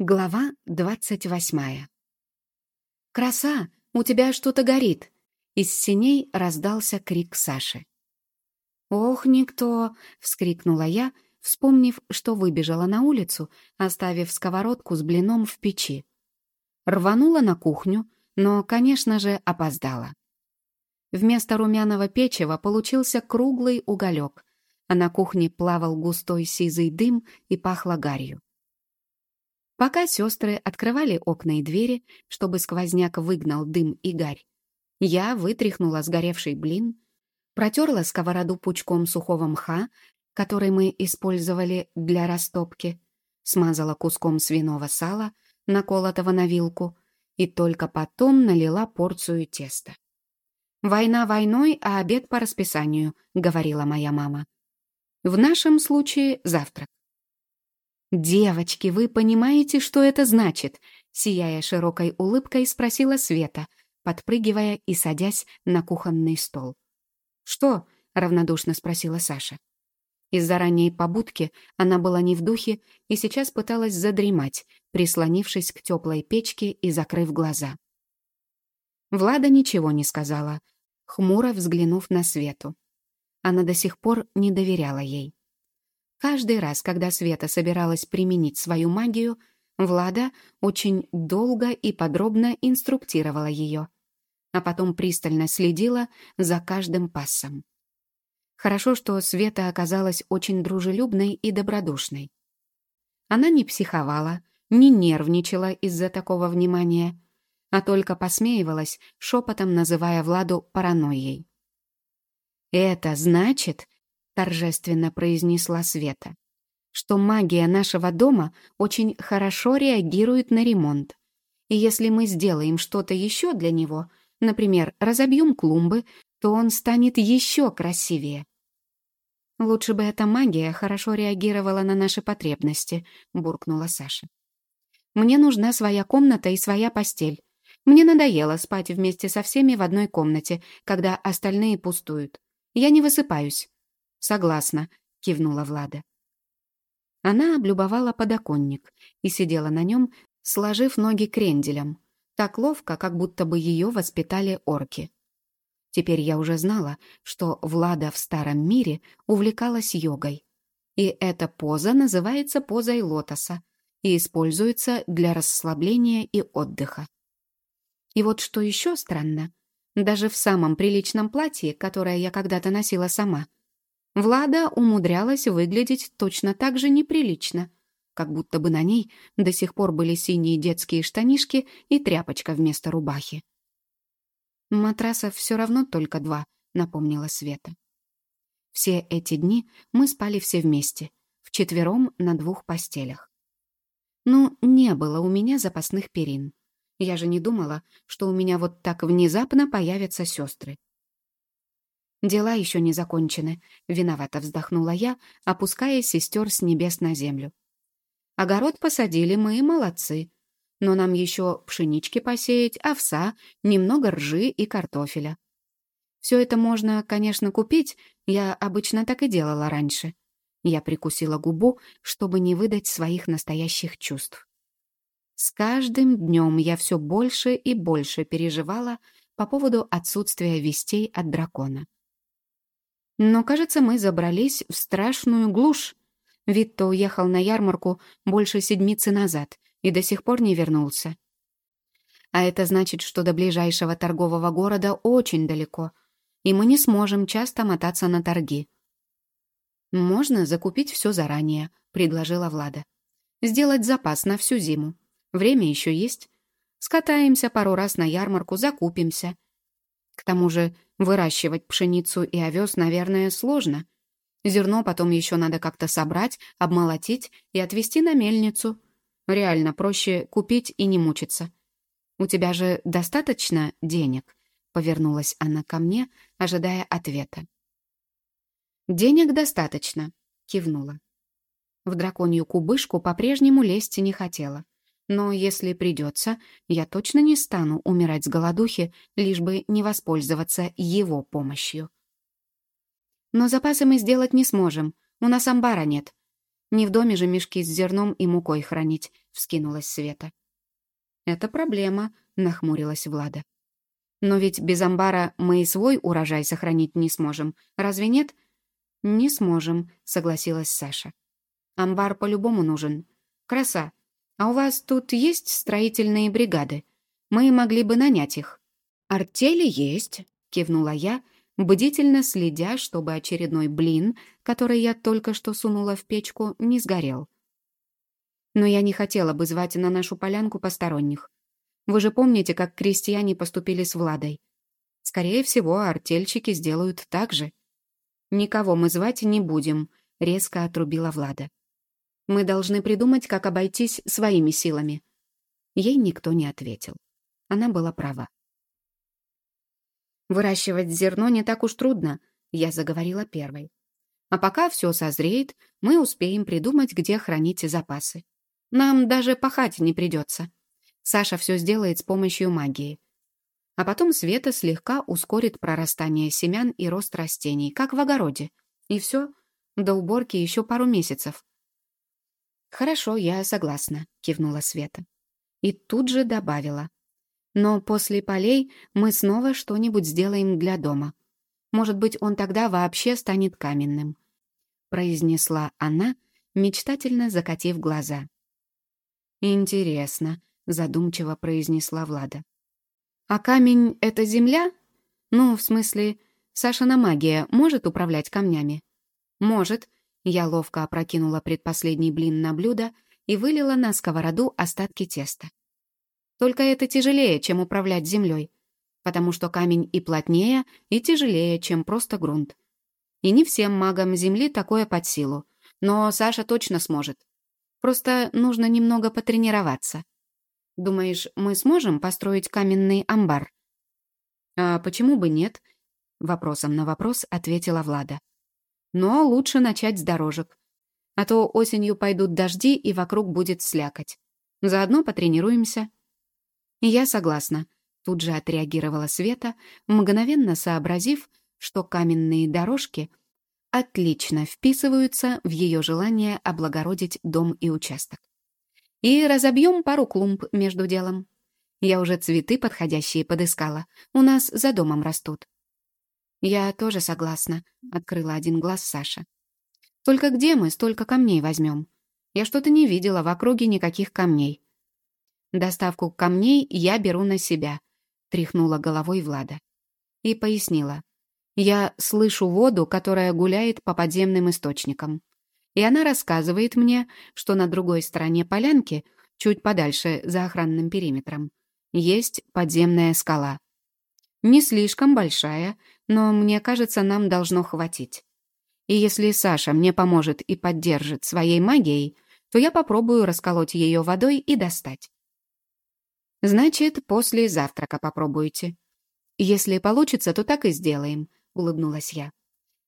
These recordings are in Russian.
Глава двадцать восьмая. «Краса! У тебя что-то горит!» Из синей раздался крик Саши. «Ох, никто!» — вскрикнула я, вспомнив, что выбежала на улицу, оставив сковородку с блином в печи. Рванула на кухню, но, конечно же, опоздала. Вместо румяного печива получился круглый уголек, а на кухне плавал густой сизый дым и пахло гарью. Пока сестры открывали окна и двери, чтобы сквозняк выгнал дым и гарь, я вытряхнула сгоревший блин, протерла сковороду пучком сухого мха, который мы использовали для растопки, смазала куском свиного сала, наколотого на вилку, и только потом налила порцию теста. «Война войной, а обед по расписанию», — говорила моя мама. «В нашем случае завтрак. «Девочки, вы понимаете, что это значит?» Сияя широкой улыбкой, спросила Света, подпрыгивая и садясь на кухонный стол. «Что?» — равнодушно спросила Саша. Из-за ранней побудки она была не в духе и сейчас пыталась задремать, прислонившись к теплой печке и закрыв глаза. Влада ничего не сказала, хмуро взглянув на Свету. Она до сих пор не доверяла ей. Каждый раз, когда Света собиралась применить свою магию, Влада очень долго и подробно инструктировала ее, а потом пристально следила за каждым пассом. Хорошо, что Света оказалась очень дружелюбной и добродушной. Она не психовала, не нервничала из-за такого внимания, а только посмеивалась, шепотом называя Владу паранойей. «Это значит, торжественно произнесла Света, что магия нашего дома очень хорошо реагирует на ремонт. И если мы сделаем что-то еще для него, например, разобьем клумбы, то он станет еще красивее. «Лучше бы эта магия хорошо реагировала на наши потребности», — буркнула Саша. «Мне нужна своя комната и своя постель. Мне надоело спать вместе со всеми в одной комнате, когда остальные пустуют. Я не высыпаюсь. «Согласна», — кивнула Влада. Она облюбовала подоконник и сидела на нем, сложив ноги кренделем, так ловко, как будто бы ее воспитали орки. Теперь я уже знала, что Влада в старом мире увлекалась йогой. И эта поза называется позой лотоса и используется для расслабления и отдыха. И вот что еще странно, даже в самом приличном платье, которое я когда-то носила сама — Влада умудрялась выглядеть точно так же неприлично, как будто бы на ней до сих пор были синие детские штанишки и тряпочка вместо рубахи. «Матрасов все равно только два», — напомнила Света. Все эти дни мы спали все вместе, вчетвером на двух постелях. Ну, не было у меня запасных перин. Я же не думала, что у меня вот так внезапно появятся сестры. «Дела еще не закончены», — виновато вздохнула я, опуская сестер с небес на землю. «Огород посадили мы, молодцы. Но нам еще пшенички посеять, овса, немного ржи и картофеля. Все это можно, конечно, купить, я обычно так и делала раньше». Я прикусила губу, чтобы не выдать своих настоящих чувств. С каждым днем я все больше и больше переживала по поводу отсутствия вестей от дракона. Но, кажется, мы забрались в страшную глушь. Витто уехал на ярмарку больше седмицы назад и до сих пор не вернулся. А это значит, что до ближайшего торгового города очень далеко, и мы не сможем часто мотаться на торги. «Можно закупить все заранее», — предложила Влада. «Сделать запас на всю зиму. Время еще есть. Скатаемся пару раз на ярмарку, закупимся. К тому же выращивать пшеницу и овес, наверное, сложно. Зерно потом еще надо как-то собрать, обмолотить и отвезти на мельницу. Реально проще купить и не мучиться. «У тебя же достаточно денег?» — повернулась она ко мне, ожидая ответа. «Денег достаточно», — кивнула. В драконью кубышку по-прежнему лезть не хотела. Но если придется, я точно не стану умирать с голодухи, лишь бы не воспользоваться его помощью. Но запасы мы сделать не сможем, у нас амбара нет. Не в доме же мешки с зерном и мукой хранить, вскинулась Света. «Это проблема», — нахмурилась Влада. «Но ведь без амбара мы и свой урожай сохранить не сможем. Разве нет?» «Не сможем», — согласилась Саша. «Амбар по-любому нужен. Краса. А у вас тут есть строительные бригады? Мы могли бы нанять их». «Артели есть», — кивнула я, бдительно следя, чтобы очередной блин, который я только что сунула в печку, не сгорел. Но я не хотела бы звать на нашу полянку посторонних. Вы же помните, как крестьяне поступили с Владой? Скорее всего, артельщики сделают так же. «Никого мы звать не будем», — резко отрубила Влада. «Мы должны придумать, как обойтись своими силами». Ей никто не ответил. Она была права. «Выращивать зерно не так уж трудно», — я заговорила первой. «А пока все созреет, мы успеем придумать, где хранить запасы. Нам даже пахать не придется. Саша все сделает с помощью магии. А потом Света слегка ускорит прорастание семян и рост растений, как в огороде. И все, до уборки еще пару месяцев. «Хорошо, я согласна», — кивнула Света. И тут же добавила. «Но после полей мы снова что-нибудь сделаем для дома. Может быть, он тогда вообще станет каменным», — произнесла она, мечтательно закатив глаза. «Интересно», — задумчиво произнесла Влада. «А камень — это земля? Ну, в смысле, Сашина магия может управлять камнями?» «Может». Я ловко опрокинула предпоследний блин на блюдо и вылила на сковороду остатки теста. Только это тяжелее, чем управлять землей, потому что камень и плотнее, и тяжелее, чем просто грунт. И не всем магам земли такое под силу, но Саша точно сможет. Просто нужно немного потренироваться. Думаешь, мы сможем построить каменный амбар? А почему бы нет? Вопросом на вопрос ответила Влада. Но лучше начать с дорожек. А то осенью пойдут дожди, и вокруг будет слякоть. Заодно потренируемся. Я согласна. Тут же отреагировала Света, мгновенно сообразив, что каменные дорожки отлично вписываются в ее желание облагородить дом и участок. И разобьем пару клумб между делом. Я уже цветы подходящие подыскала. У нас за домом растут. Я тоже согласна, открыла один глаз Саша. Только где мы столько камней возьмем? Я что-то не видела в округе никаких камней. Доставку камней я беру на себя, тряхнула головой Влада. И пояснила. Я слышу воду, которая гуляет по подземным источникам. И она рассказывает мне, что на другой стороне полянки, чуть подальше, за охранным периметром, есть подземная скала. Не слишком большая, но мне кажется, нам должно хватить. И если Саша мне поможет и поддержит своей магией, то я попробую расколоть ее водой и достать. Значит, после завтрака попробуйте. Если получится, то так и сделаем улыбнулась я.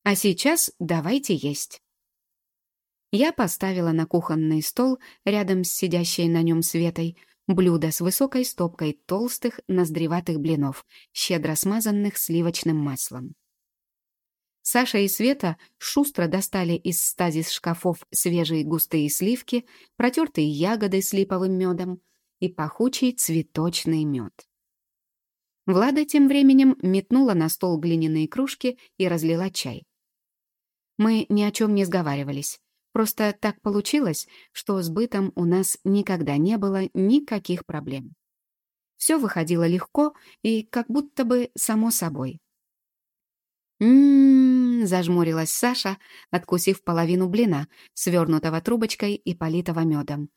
«А сейчас давайте есть». Я поставила на кухонный стол, рядом с сидящей на нем Светой, блюдо с высокой стопкой толстых ноздреватых блинов, щедро смазанных сливочным маслом. Саша и Света шустро достали из стазис шкафов свежие густые сливки, протертые ягоды с липовым медом и пахучий цветочный мед. Влада тем временем метнула на стол глиняные кружки и разлила чай. Мы ни о чем не сговаривались. Просто так получилось, что с бытом у нас никогда не было никаких проблем. Все выходило легко и как будто бы само собой. «М-м-м», зажмурилась Саша, откусив половину блина, свернутого трубочкой и политого медом.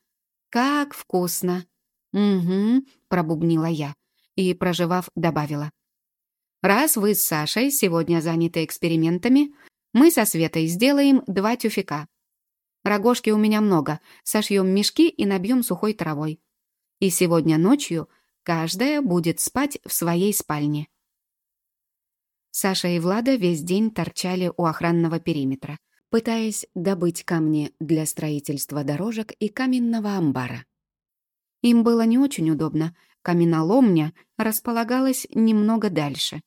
«Как вкусно!» «Угу», — пробубнила я и, проживав, добавила. «Раз вы с Сашей сегодня заняты экспериментами, мы со Светой сделаем два тюфика. Рогожки у меня много, сошьем мешки и набьем сухой травой. И сегодня ночью каждая будет спать в своей спальне». Саша и Влада весь день торчали у охранного периметра, пытаясь добыть камни для строительства дорожек и каменного амбара. Им было не очень удобно, Каменоломня располагалась немного дальше.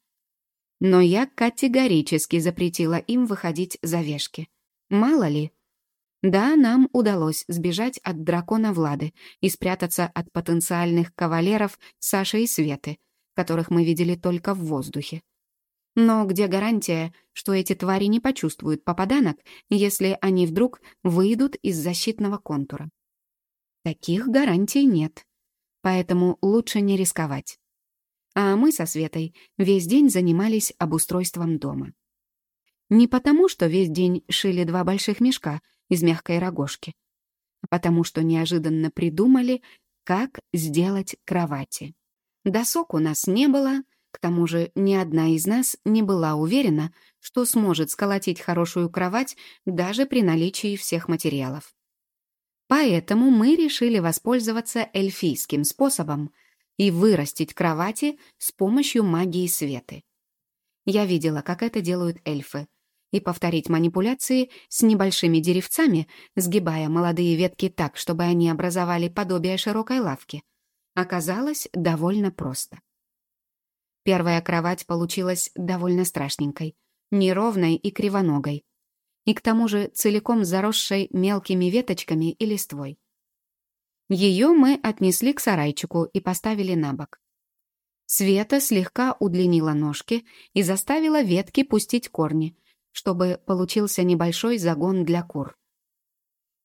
Но я категорически запретила им выходить за вешки. Мало ли. Да, нам удалось сбежать от дракона Влады и спрятаться от потенциальных кавалеров Саши и Светы, которых мы видели только в воздухе. Но где гарантия, что эти твари не почувствуют попаданок, если они вдруг выйдут из защитного контура? Таких гарантий нет. Поэтому лучше не рисковать. А мы со Светой весь день занимались обустройством дома. Не потому, что весь день шили два больших мешка из мягкой рогожки, потому что неожиданно придумали, как сделать кровати. Досок у нас не было, к тому же ни одна из нас не была уверена, что сможет сколотить хорошую кровать даже при наличии всех материалов. Поэтому мы решили воспользоваться эльфийским способом и вырастить кровати с помощью магии светы. Я видела, как это делают эльфы, и повторить манипуляции с небольшими деревцами, сгибая молодые ветки так, чтобы они образовали подобие широкой лавки, оказалось довольно просто. Первая кровать получилась довольно страшненькой, неровной и кривоногой, и к тому же целиком заросшей мелкими веточками и листвой. Ее мы отнесли к сарайчику и поставили на бок. Света слегка удлинила ножки и заставила ветки пустить корни, чтобы получился небольшой загон для кур.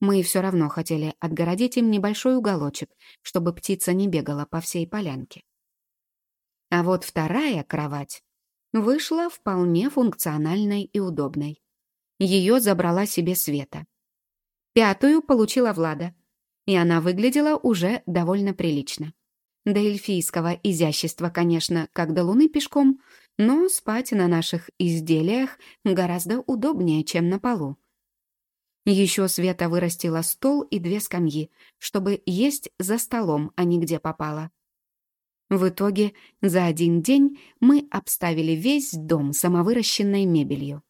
Мы все равно хотели отгородить им небольшой уголочек, чтобы птица не бегала по всей полянке. А вот вторая кровать вышла вполне функциональной и удобной. Ее забрала себе Света. Пятую получила Влада, и она выглядела уже довольно прилично. До эльфийского изящества, конечно, как до луны пешком, но спать на наших изделиях гораздо удобнее, чем на полу. Еще Света вырастила стол и две скамьи, чтобы есть за столом, а не где попало. В итоге за один день мы обставили весь дом самовыращенной мебелью.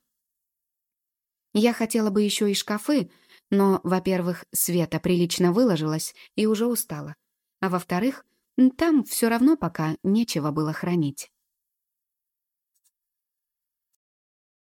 Я хотела бы еще и шкафы, но, во-первых, Света прилично выложилась и уже устала, а во-вторых, там все равно пока нечего было хранить.